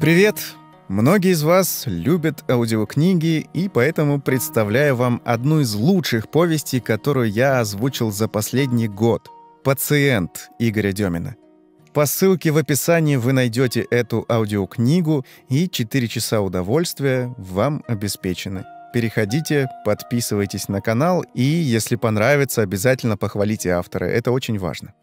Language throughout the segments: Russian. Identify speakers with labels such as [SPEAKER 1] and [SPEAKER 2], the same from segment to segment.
[SPEAKER 1] Привет! Многие из вас любят аудиокниги, и поэтому представляю вам одну из лучших повестей, которую я озвучил за последний год. «Пациент» Игоря Демина. По ссылке в описании вы найдете эту аудиокнигу, и 4 часа удовольствия вам обеспечены. Переходите, подписывайтесь на канал, и, если понравится, обязательно похвалите автора. Это очень важно.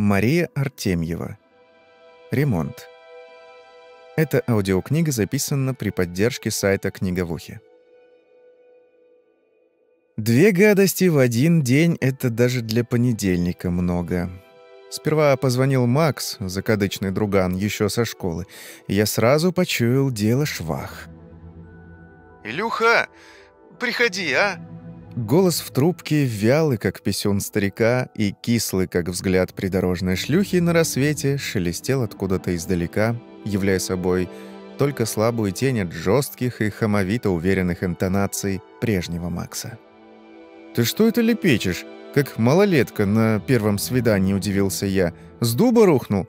[SPEAKER 1] Мария Артемьева. Ремонт. Эта аудиокнига записана при поддержке сайта Книговухи. Две гадости в один день — это даже для понедельника много. Сперва позвонил Макс, закадычный друган, еще со школы, и я сразу почуял дело швах.
[SPEAKER 2] «Илюха, приходи, а?»
[SPEAKER 1] Голос в трубке вялый, как писюн старика, и кислый, как взгляд придорожной шлюхи на рассвете, шелестел откуда-то издалека, являя собой только слабую тень от жестких и хамовито уверенных интонаций прежнего Макса. «Ты что это лепечешь? Как малолетка на первом свидании удивился я. С дуба рухнул?»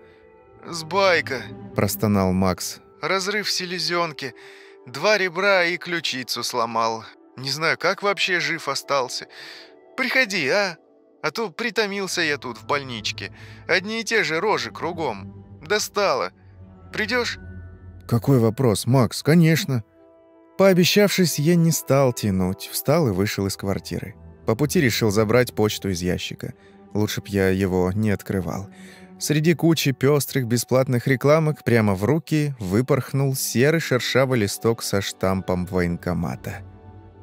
[SPEAKER 2] «С байка», —
[SPEAKER 1] простонал Макс.
[SPEAKER 2] «Разрыв селезенки. Два ребра и ключицу сломал. Не знаю, как вообще жив остался. Приходи, а? А то притомился я тут в больничке. Одни и те же рожи кругом. Достало. Придешь?
[SPEAKER 1] Какой вопрос, Макс? Конечно. Пообещавшись, я не стал тянуть. Встал и вышел из квартиры. По пути решил забрать почту из ящика. Лучше б я его не открывал. Среди кучи пестрых бесплатных рекламок прямо в руки выпорхнул серый шершавый листок со штампом военкомата.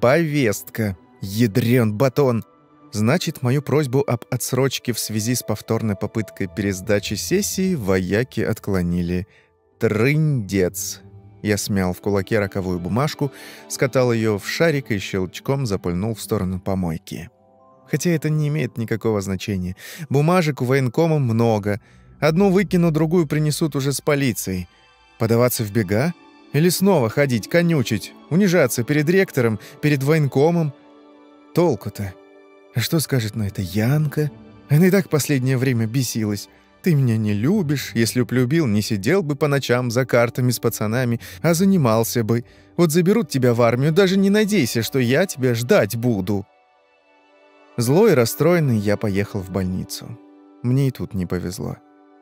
[SPEAKER 1] Повестка. Ядрен батон. Значит, мою просьбу об отсрочке в связи с повторной попыткой пересдачи сессии вояки отклонили. Трындец. Я смял в кулаке роковую бумажку, скатал ее в шарик и щелчком запульнул в сторону помойки. Хотя это не имеет никакого значения. Бумажек у военкома много. Одну выкину, другую принесут уже с полицией. Подаваться в бега? Или снова ходить, конючить, унижаться перед ректором, перед военкомом? Толку-то? А что скажет на это Янка? Она и так последнее время бесилась. Ты меня не любишь. Если б любил, не сидел бы по ночам за картами с пацанами, а занимался бы. Вот заберут тебя в армию, даже не надейся, что я тебя ждать буду. Злой и расстроенный я поехал в больницу. Мне и тут не повезло.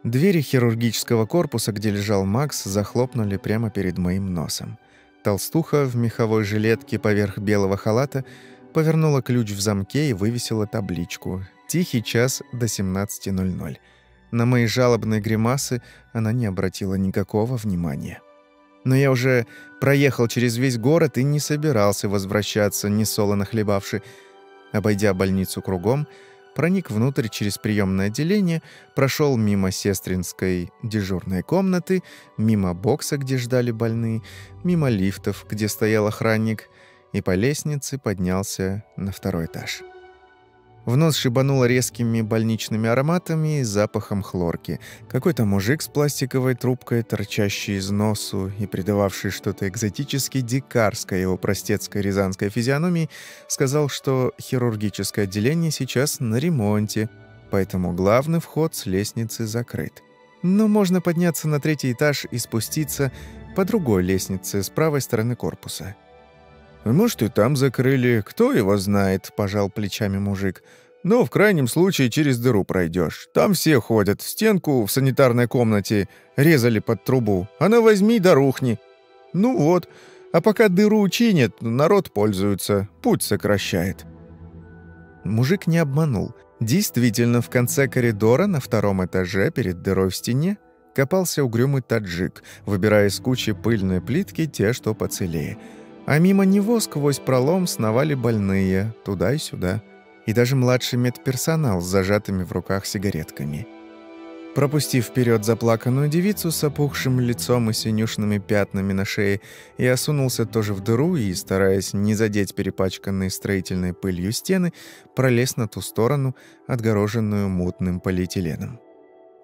[SPEAKER 1] Двери хирургического корпуса, где лежал Макс, захлопнули прямо перед моим носом. Толстуха в меховой жилетке поверх белого халата повернула ключ в замке и вывесила табличку «Тихий час до 17.00». На мои жалобные гримасы она не обратила никакого внимания. Но я уже проехал через весь город и не собирался возвращаться, не солоно хлебавши. Обойдя больницу кругом, проник внутрь через приемное отделение, прошел мимо сестринской дежурной комнаты, мимо бокса, где ждали больные, мимо лифтов, где стоял охранник, и по лестнице поднялся на второй этаж. В нос шибануло резкими больничными ароматами и запахом хлорки. Какой-то мужик с пластиковой трубкой, торчащий из носу и придававший что-то экзотически дикарское его простецкой рязанской физиономии, сказал, что хирургическое отделение сейчас на ремонте, поэтому главный вход с лестницы закрыт. Но можно подняться на третий этаж и спуститься по другой лестнице с правой стороны корпуса. «Может, и там закрыли, кто его знает», — пожал плечами мужик. «Но в крайнем случае через дыру пройдешь. Там все ходят, стенку в санитарной комнате резали под трубу. Она возьми да рухни. Ну вот, а пока дыру чинят, народ пользуется, путь сокращает». Мужик не обманул. Действительно, в конце коридора на втором этаже перед дырой в стене копался угрюмый таджик, выбирая из кучи пыльной плитки те, что поцелее — а мимо него сквозь пролом сновали больные, туда и сюда. И даже младший медперсонал с зажатыми в руках сигаретками. Пропустив вперед заплаканную девицу с опухшим лицом и синюшными пятнами на шее, я осунулся тоже в дыру и, стараясь не задеть перепачканные строительной пылью стены, пролез на ту сторону, отгороженную мутным полиэтиленом.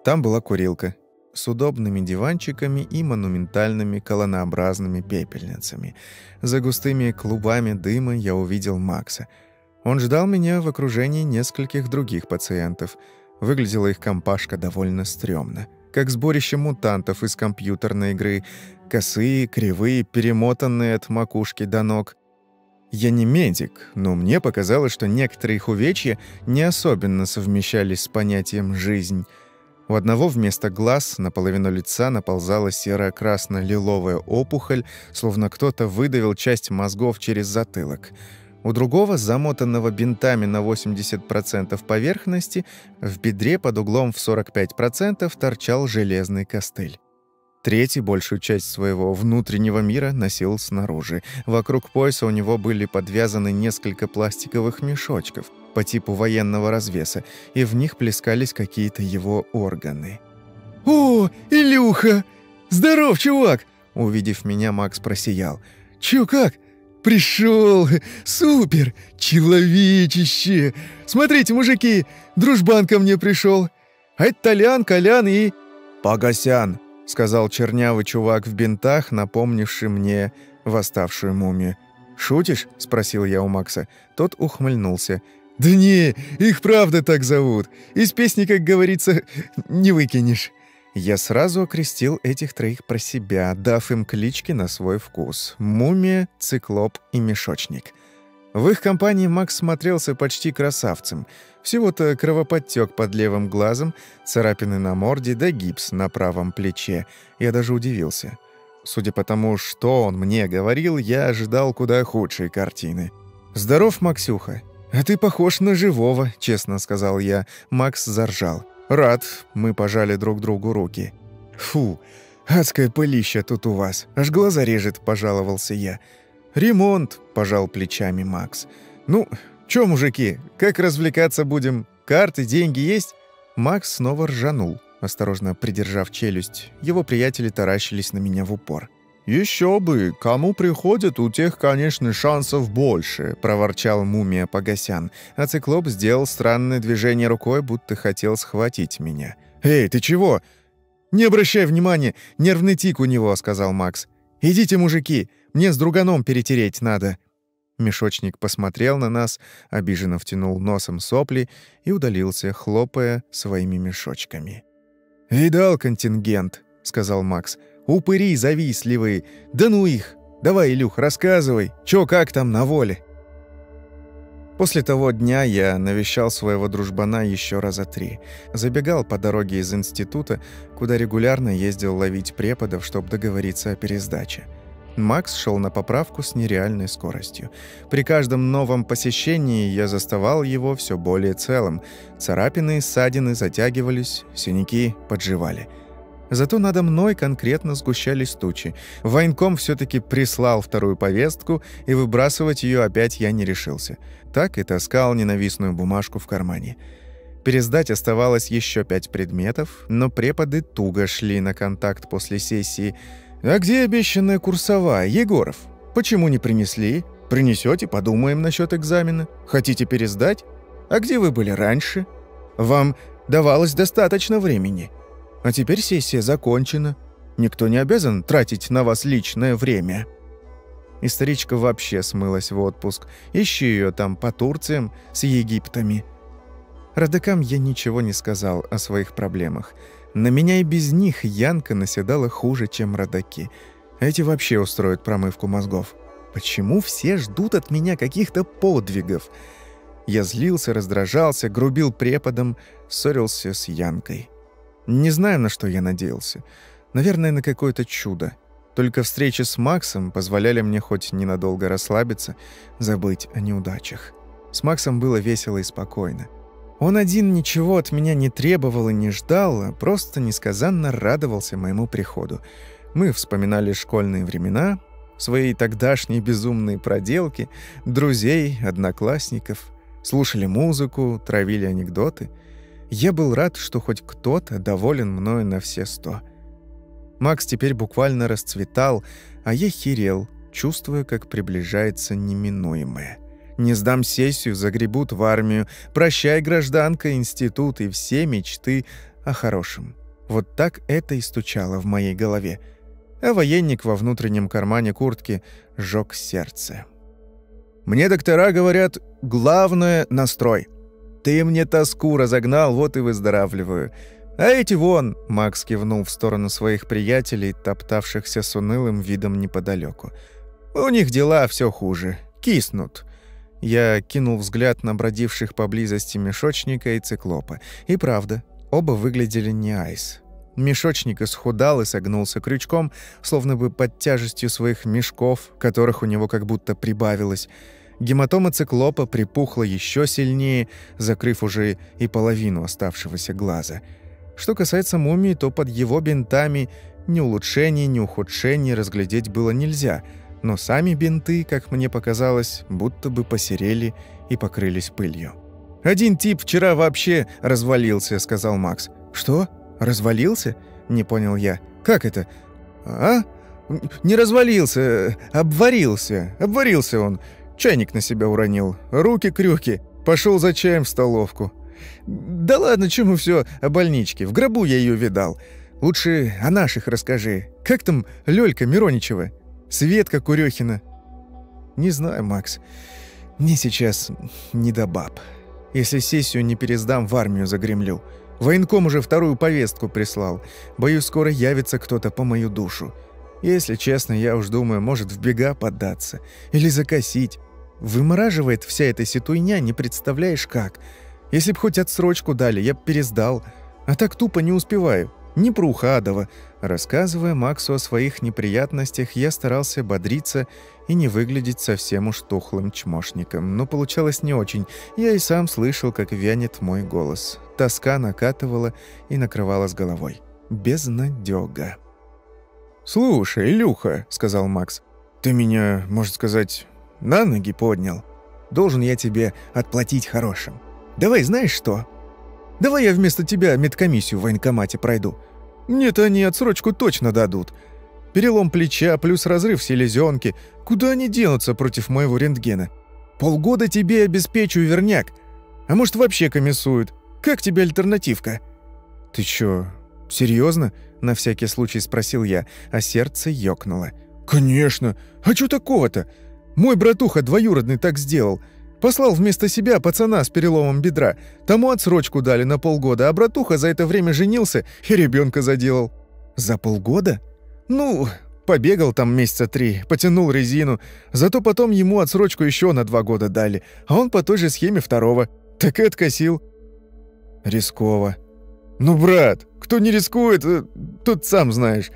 [SPEAKER 1] Там была курилка. С удобными диванчиками и монументальными колоннообразными пепельницами. За густыми клубами дыма я увидел Макса. Он ждал меня в окружении нескольких других пациентов. Выглядела их компашка довольно стрёмно, как сборище мутантов из компьютерной игры, косые, кривые, перемотанные от макушки до ног. Я не медик, но мне показалось, что некоторые их увечья не особенно совмещались с понятием «жизнь». У одного вместо глаз наполовину лица наползала серо-красно-лиловая опухоль, словно кто-то выдавил часть мозгов через затылок. У другого, замотанного бинтами на 80% поверхности, в бедре под углом в 45% торчал железный костыль. Третий большую часть своего внутреннего мира носил снаружи. Вокруг пояса у него были подвязаны несколько пластиковых мешочков по типу военного развеса, и в них плескались какие-то его органы.
[SPEAKER 3] «О, Илюха! Здоров, чувак!» Увидев меня, Макс просиял. «Чё как? Пришел! Супер! Человечище! Смотрите, мужики, дружбан ко мне пришел. А это Толян, Колян и...»
[SPEAKER 1] «Погосян!» — сказал чернявый чувак в бинтах, напомнивший мне восставшую мумию. «Шутишь?» — спросил я у Макса. Тот ухмыльнулся.
[SPEAKER 3] «Да не, их правда так зовут. Из песни, как говорится, не выкинешь».
[SPEAKER 1] Я сразу окрестил этих троих про себя, дав им клички на свой вкус. Мумия, циклоп и мешочник. В их компании Макс смотрелся почти красавцем — всего-то кровоподтек под левым глазом, царапины на морде да гипс на правом плече. Я даже удивился. Судя по тому, что он мне говорил, я ожидал куда худшей картины. «Здоров, Максюха. А ты похож на живого», — честно сказал я. Макс заржал. «Рад». Мы пожали друг другу руки. «Фу, адское пылище тут у вас. Аж глаза режет», — пожаловался я. «Ремонт», — пожал плечами Макс. «Ну, «Чё, мужики, как развлекаться будем? Карты, деньги есть?» Макс снова ржанул, осторожно придержав челюсть. Его приятели таращились на меня в упор. «Еще бы! Кому приходят, у тех, конечно, шансов больше», — проворчал мумия Погосян, а циклоп сделал странное движение рукой, будто хотел схватить меня. «Эй, ты чего?» «Не обращай внимания, нервный тик у него», — сказал Макс. «Идите, мужики, мне с друганом перетереть надо». Мешочник посмотрел на нас, обиженно втянул носом сопли и удалился, хлопая своими мешочками. «Видал контингент», — сказал Макс. «Упыри завистливые. Да ну их! Давай, Илюх, рассказывай, чё как там на воле?» После того дня я навещал своего дружбана еще раза три. Забегал по дороге из института, куда регулярно ездил ловить преподов, чтобы договориться о пересдаче. Макс шел на поправку с нереальной скоростью. При каждом новом посещении я заставал его все более целым. Царапины ссадины затягивались, синяки подживали. Зато надо мной конкретно сгущались тучи. Военком все-таки прислал вторую повестку, и выбрасывать ее опять я не решился. Так и таскал ненавистную бумажку в кармане. Пересдать оставалось еще пять предметов, но преподы туго шли на контакт после сессии – «А где обещанная курсовая, Егоров? Почему не принесли? Принесете, подумаем насчет экзамена. Хотите пересдать? А где вы были раньше? Вам давалось достаточно времени. А теперь сессия закончена. Никто не обязан тратить на вас личное время». Историчка вообще смылась в отпуск. Ищи ее там по Турциям с Египтами. Родакам я ничего не сказал о своих проблемах. На меня и без них Янка наседала хуже, чем родаки. Эти вообще устроят промывку мозгов. Почему все ждут от меня каких-то подвигов? Я злился, раздражался, грубил преподом, ссорился с Янкой. Не знаю, на что я надеялся. Наверное, на какое-то чудо. Только встречи с Максом позволяли мне хоть ненадолго расслабиться, забыть о неудачах. С Максом было весело и спокойно. Он один ничего от меня не требовал и не ждал, а просто несказанно радовался моему приходу. Мы вспоминали школьные времена, свои тогдашние безумные проделки, друзей, одноклассников, слушали музыку, травили анекдоты. Я был рад, что хоть кто-то доволен мною на все сто. Макс теперь буквально расцветал, а я херел, чувствуя, как приближается неминуемое. Не сдам сессию, загребут в армию. Прощай, гражданка, институт и все мечты о хорошем. Вот так это и стучало в моей голове. А военник во внутреннем кармане куртки жёг сердце. «Мне доктора говорят, главное — настрой. Ты мне тоску разогнал, вот и выздоравливаю. А эти вон...» — Макс кивнул в сторону своих приятелей, топтавшихся с унылым видом неподалеку. «У них дела все хуже. Киснут». Я кинул взгляд на бродивших поблизости мешочника и циклопа. И правда, оба выглядели не айс. Мешочник исхудал и согнулся крючком, словно бы под тяжестью своих мешков, которых у него как будто прибавилось. Гематома циклопа припухла еще сильнее, закрыв уже и половину оставшегося глаза. Что касается мумии, то под его бинтами ни улучшений, ни ухудшений разглядеть было нельзя, но сами бинты, как мне показалось, будто бы посерели и покрылись пылью. «Один тип вчера вообще развалился», — сказал Макс. «Что?» «Развалился?» — не понял я. «Как это?» «А? Не развалился, обварился. Обварился он. Чайник на себя уронил. Руки-крюки. Пошел за чаем в столовку. Да ладно, чему все о больничке. В гробу я ее видал. Лучше о наших расскажи. Как там Лёлька Мироничева? Светка Курехина?» «Не знаю, Макс. Мне сейчас не до баб. Если сессию не пересдам, в армию загремлю». Военком уже вторую повестку прислал. Боюсь, скоро явится кто-то по мою душу. Если честно, я уж думаю, может в бега поддаться. Или закосить. Вымораживает вся эта ситуйня, не представляешь как. Если б хоть отсрочку дали, я б пересдал. А так тупо не успеваю. Не проухадово. Рассказывая Максу о своих неприятностях, я старался бодриться и не выглядеть совсем уж тухлым чмошником. Но получалось не очень. Я и сам слышал, как вянет мой голос. Тоска накатывала и накрывала с головой. Безнадёга. «Слушай, Илюха», — сказал Макс, — «ты меня, можно сказать, на ноги поднял. Должен я тебе отплатить хорошим. Давай знаешь что? Давай я вместо тебя медкомиссию в военкомате пройду. Мне-то они отсрочку точно дадут. Перелом плеча плюс разрыв селезенки. Куда они денутся против моего рентгена? Полгода тебе обеспечу верняк. А может, вообще комиссуют. Как тебе альтернативка?» «Ты чё, серьезно? На всякий случай спросил я, а сердце ёкнуло. «Конечно! А чё такого-то? Мой братуха двоюродный так сделал. Послал вместо себя пацана с переломом бедра. Тому отсрочку дали на полгода, а братуха за это время женился и ребенка заделал». «За полгода?» «Ну, побегал там месяца три, потянул резину. Зато потом ему отсрочку еще на два года дали, а он по той же схеме второго. Так и откосил. Рисково. Ну, брат, кто не рискует, э, тот сам знаешь.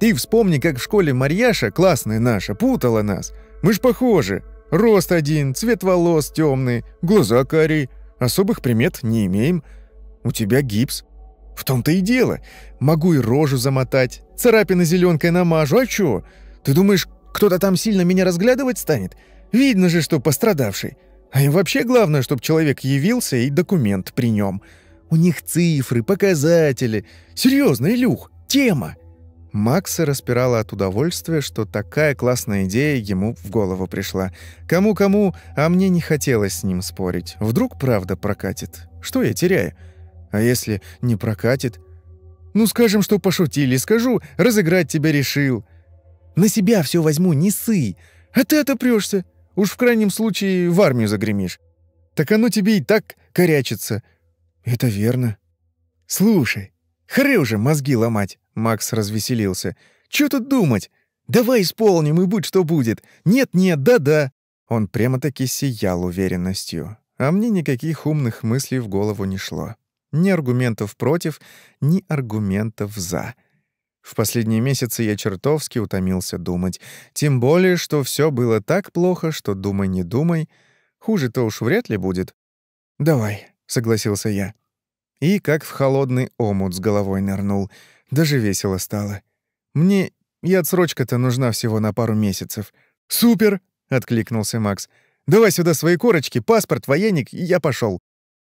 [SPEAKER 1] Ты вспомни, как в школе Марьяша, классная наша, путала нас. Мы ж похожи. Рост один, цвет волос темный, глаза карие. Особых примет не имеем. У тебя гипс. В том-то и дело. Могу и рожу замотать, царапины зеленкой намажу. А чё? Ты думаешь, кто-то там сильно меня разглядывать станет? Видно же, что пострадавший. А им вообще главное, чтобы человек явился и документ при нем. У них цифры, показатели. Серьезно, Илюх, тема. Макса распирала от удовольствия, что такая классная идея ему в голову пришла. Кому-кому, а мне не хотелось с ним спорить. Вдруг правда прокатит. Что я теряю? А если не прокатит? Ну, скажем, что пошутили. Скажу, разыграть тебя решил. На себя все возьму, не ссы. А ты отопрёшься. Уж в крайнем случае в армию загремишь. Так оно тебе и так корячится. Это верно. Слушай, хры уже мозги ломать. Макс развеселился. Чё тут думать? Давай исполним, и будь что будет. Нет-нет, да-да. Он прямо-таки сиял уверенностью. А мне никаких умных мыслей в голову не шло. Ни аргументов против, ни аргументов «за». В последние месяцы я чертовски утомился думать. Тем более, что все было так плохо, что думай, не думай. Хуже-то уж вряд ли будет. «Давай», — согласился я. И как в холодный омут с головой нырнул. Даже весело стало. Мне и отсрочка-то нужна всего на пару месяцев. «Супер!» — откликнулся Макс. «Давай сюда свои корочки, паспорт, военник, и я пошел.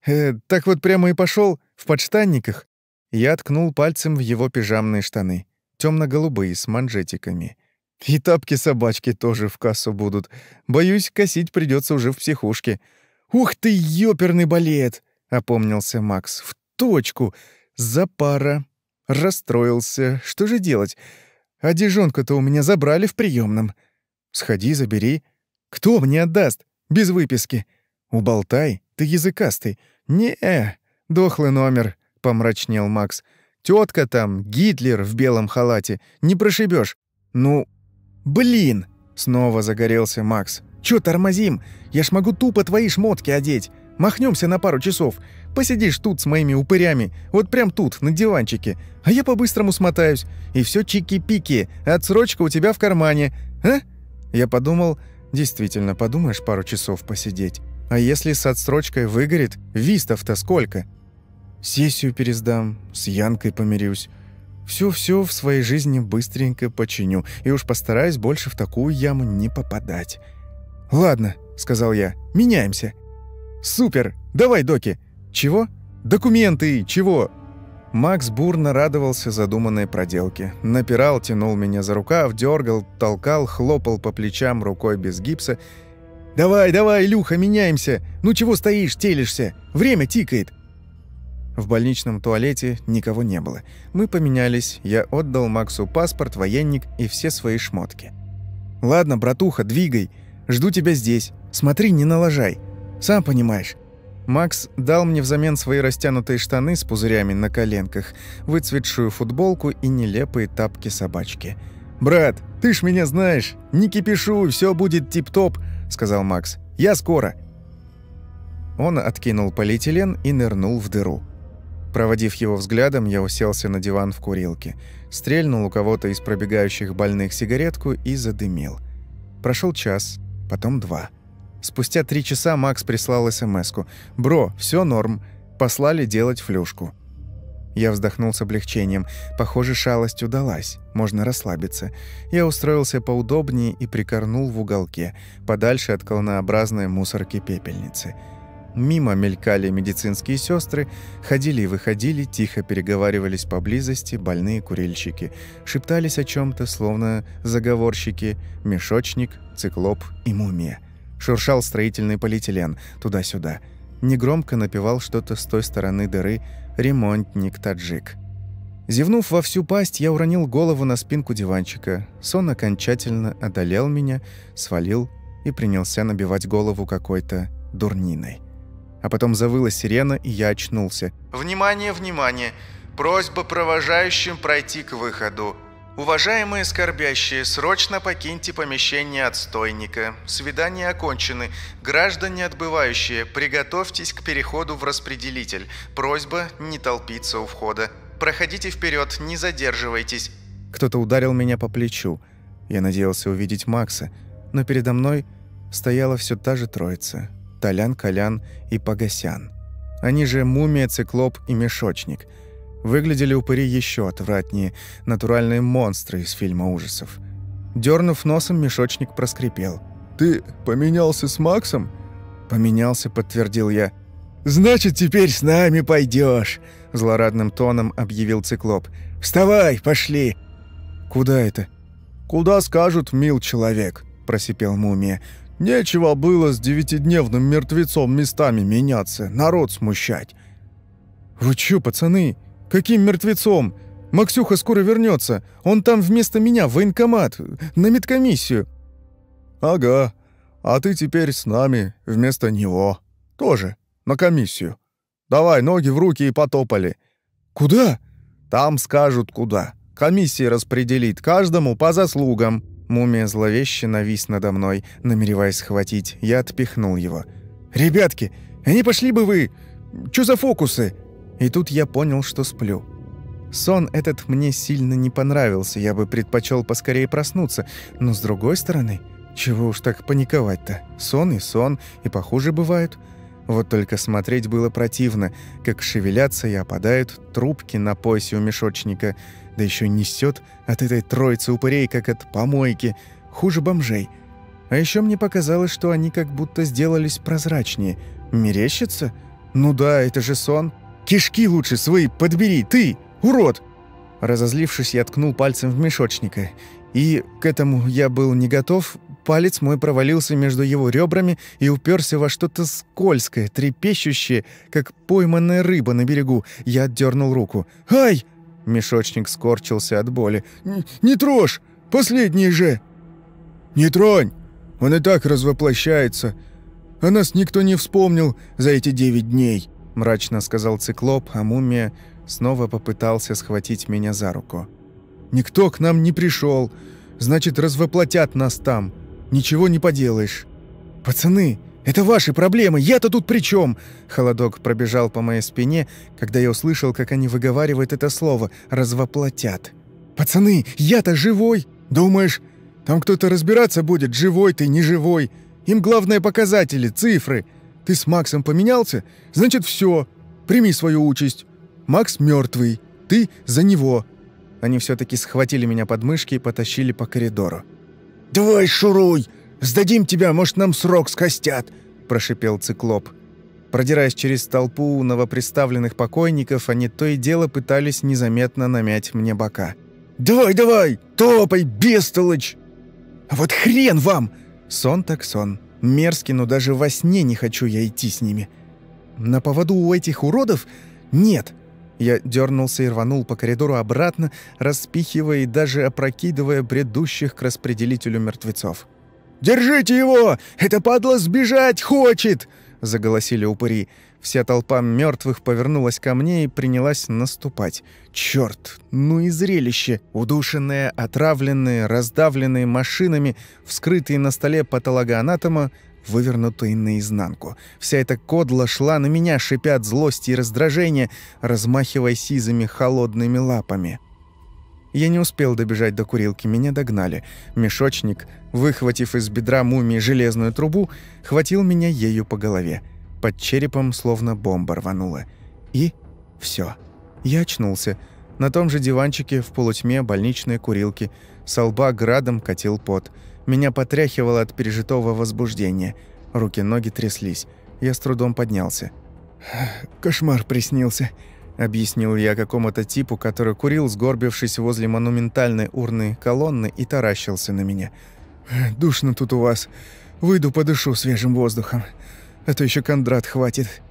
[SPEAKER 1] «Э, так вот прямо и пошел в подштанниках?» Я ткнул пальцем в его пижамные штаны, темно голубые с манжетиками. И тапки-собачки тоже в кассу будут. Боюсь, косить придется уже в психушке. «Ух ты, ёперный балет!» — опомнился Макс. «В точку! За пара!» Расстроился. Что же делать? Одежонку-то у меня забрали в приемном. Сходи, забери. Кто мне отдаст? Без выписки. Уболтай, ты языкастый. Не-э, дохлый номер, помрачнел Макс. Тетка там, Гитлер в белом халате. Не прошибешь. Ну, блин! Снова загорелся Макс. Чё тормозим? Я ж могу тупо твои шмотки одеть. Махнемся на пару часов. Посидишь тут с моими упырями, вот прям тут, на диванчике. А я по-быстрому смотаюсь. И все чики-пики, отсрочка у тебя в кармане. А? Я подумал, действительно, подумаешь пару часов посидеть. А если с отсрочкой выгорит, вистов-то сколько? Сессию пересдам, с Янкой помирюсь. Все-все в своей жизни быстренько починю, и уж постараюсь больше в такую яму не попадать. «Ладно», — сказал я, — «меняемся». «Супер! Давай, Доки!» «Чего? Документы! Чего?» Макс бурно радовался задуманной проделке. Напирал, тянул меня за рукав, дергал, толкал, хлопал по плечам рукой без гипса. «Давай, давай, Илюха, меняемся! Ну чего стоишь, телишься? Время тикает!» В больничном туалете никого не было. Мы поменялись, я отдал Максу паспорт, военник и все свои шмотки. «Ладно, братуха, двигай. Жду тебя здесь. Смотри, не налажай. Сам понимаешь». Макс дал мне взамен свои растянутые штаны с пузырями на коленках, выцветшую футболку и нелепые тапки-собачки. «Брат, ты ж меня знаешь. Не кипишу, все будет тип-топ», — сказал Макс. «Я скоро». Он откинул полиэтилен и нырнул в дыру. Проводив его взглядом, я уселся на диван в курилке, стрельнул у кого-то из пробегающих больных сигаретку и задымил. Прошел час, потом два. Спустя три часа Макс прислал СМС-ку. «Бро, все норм. Послали делать флюшку». Я вздохнул с облегчением. Похоже, шалость удалась. Можно расслабиться. Я устроился поудобнее и прикорнул в уголке, подальше от колонообразной мусорки пепельницы. Мимо мелькали медицинские сестры, ходили и выходили, тихо переговаривались поблизости больные курильщики, шептались о чем то словно заговорщики, мешочник, циклоп и мумия. Шуршал строительный полиэтилен туда-сюда. Негромко напевал что-то с той стороны дыры ремонтник-таджик. Зевнув во всю пасть, я уронил голову на спинку диванчика. Сон окончательно одолел меня, свалил и принялся набивать голову какой-то дурниной а потом завыла сирена, и я очнулся.
[SPEAKER 2] «Внимание, внимание! Просьба провожающим пройти к выходу. Уважаемые скорбящие, срочно покиньте помещение отстойника. Свидания окончены. Граждане отбывающие, приготовьтесь к переходу в распределитель. Просьба не толпиться у входа. Проходите вперед, не задерживайтесь».
[SPEAKER 1] Кто-то ударил меня по плечу. Я надеялся увидеть Макса, но передо мной стояла все та же троица. Толян, Колян и Погосян. Они же мумия, циклоп и мешочник. Выглядели упыри еще отвратнее, натуральные монстры из фильма ужасов. Дернув носом, мешочник проскрипел. «Ты поменялся с Максом?» «Поменялся», — подтвердил я. «Значит, теперь с нами пойдешь, злорадным тоном объявил циклоп. «Вставай, пошли!» «Куда это?» «Куда скажут, мил человек», — просипел мумия. Нечего было с девятидневным мертвецом местами меняться, народ смущать. «Вы чё, пацаны? Каким мертвецом? Максюха скоро вернется. Он там вместо меня в военкомат, на медкомиссию». «Ага. А ты теперь с нами вместо него. Тоже на комиссию. Давай, ноги в руки и потопали». «Куда?» «Там скажут, куда. Комиссия распределит каждому по заслугам». Мумия зловеще навис надо мной, намереваясь схватить. Я отпихнул его. «Ребятки, не пошли бы вы! Чё за фокусы?» И тут я понял, что сплю. Сон этот мне сильно не понравился, я бы предпочел поскорее проснуться, но с другой стороны, чего уж так паниковать-то? Сон и сон, и похуже бывают. Вот только смотреть было противно, как шевелятся и опадают трубки на поясе у мешочника – да еще несет от этой троицы упырей, как от помойки, хуже бомжей. А еще мне показалось, что они как будто сделались прозрачнее. Мерещится? Ну да, это же сон. Кишки лучше свои подбери, ты, урод! Разозлившись, я ткнул пальцем в мешочника. И к этому я был не готов. Палец мой провалился между его ребрами и уперся во что-то скользкое, трепещущее, как пойманная рыба на берегу. Я отдернул руку. «Ай!» Мешочник скорчился от боли.
[SPEAKER 3] «Не, трожь! Последний же!» «Не тронь! Он и так развоплощается. А нас никто не вспомнил за эти девять дней», —
[SPEAKER 1] мрачно сказал циклоп, а мумия снова попытался схватить меня за руку.
[SPEAKER 3] «Никто к нам не пришел. Значит, развоплотят нас там. Ничего не поделаешь. Пацаны, это ваши проблемы, я-то тут при чем?
[SPEAKER 1] Холодок пробежал по моей спине, когда я услышал, как они выговаривают это слово «развоплотят».
[SPEAKER 3] «Пацаны, я-то живой! Думаешь, там кто-то разбираться будет, живой ты, не живой? Им главное показатели, цифры. Ты с Максом поменялся? Значит, все. Прими свою участь. Макс мертвый, ты за него».
[SPEAKER 1] Они все таки схватили меня под мышки и потащили по коридору.
[SPEAKER 3] «Давай, шуруй! Сдадим тебя, может, нам срок скостят!» – прошипел циклоп.
[SPEAKER 1] Продираясь через толпу новоприставленных покойников, они то и дело пытались незаметно намять мне бока.
[SPEAKER 3] «Давай, давай! Топай, бестолочь!» «А вот хрен вам!»
[SPEAKER 1] Сон так сон. Мерзкий, но даже во сне не хочу я идти с ними. На поводу у этих уродов? Нет. Я дернулся и рванул по коридору обратно, распихивая и даже опрокидывая бредущих к распределителю мертвецов.
[SPEAKER 3] «Держите его! Это падла сбежать хочет!» — заголосили упыри.
[SPEAKER 1] Вся толпа мертвых повернулась ко мне и принялась наступать. Черт, ну и зрелище! Удушенные, отравленные, раздавленные машинами, вскрытые на столе патологоанатома, вывернутые наизнанку. Вся эта кодла шла на меня, шипя от злости и раздражения, размахивая сизыми холодными лапами. Я не успел добежать до курилки, меня догнали. Мешочник, выхватив из бедра мумии железную трубу, хватил меня ею по голове. Под черепом словно бомба рванула. И все. Я очнулся. На том же диванчике в полутьме больничной курилки. Со лба градом катил пот. Меня потряхивало от пережитого возбуждения. Руки-ноги тряслись. Я с трудом поднялся.
[SPEAKER 3] «Кошмар приснился», — объяснил я какому-то типу, который курил, сгорбившись возле монументальной урны колонны и таращился на меня. «Душно тут у вас. Выйду подышу свежим воздухом. А то еще Кондрат хватит».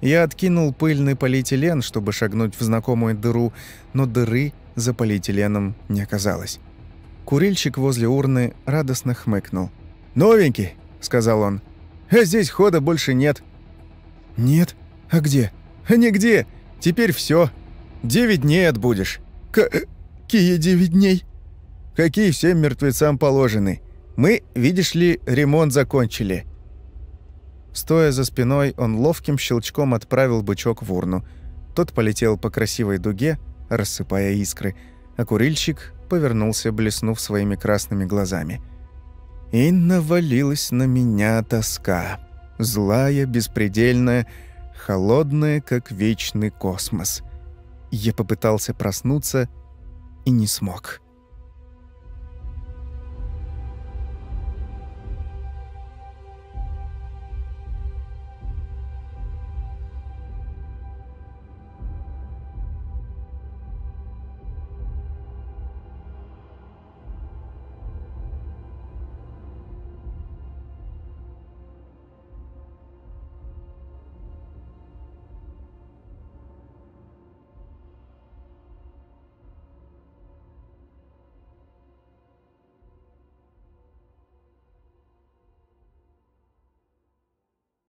[SPEAKER 1] Я откинул пыльный полиэтилен, чтобы шагнуть в знакомую дыру, но дыры за полиэтиленом не оказалось. Курильщик возле урны радостно хмыкнул.
[SPEAKER 3] «Новенький», — сказал он. «А здесь хода больше нет».
[SPEAKER 1] «Нет? А где?»
[SPEAKER 3] «А нигде. Теперь все. Девять дней отбудешь».
[SPEAKER 1] «Какие девять дней?»
[SPEAKER 3] «Какие всем мертвецам положены. Мы, видишь ли, ремонт закончили».
[SPEAKER 1] Стоя за спиной, он ловким щелчком отправил бычок в урну. Тот полетел по красивой дуге, рассыпая искры, а курильщик повернулся, блеснув своими красными глазами. И навалилась на меня тоска. Злая, беспредельная, холодная, как вечный космос. Я попытался проснуться и не смог.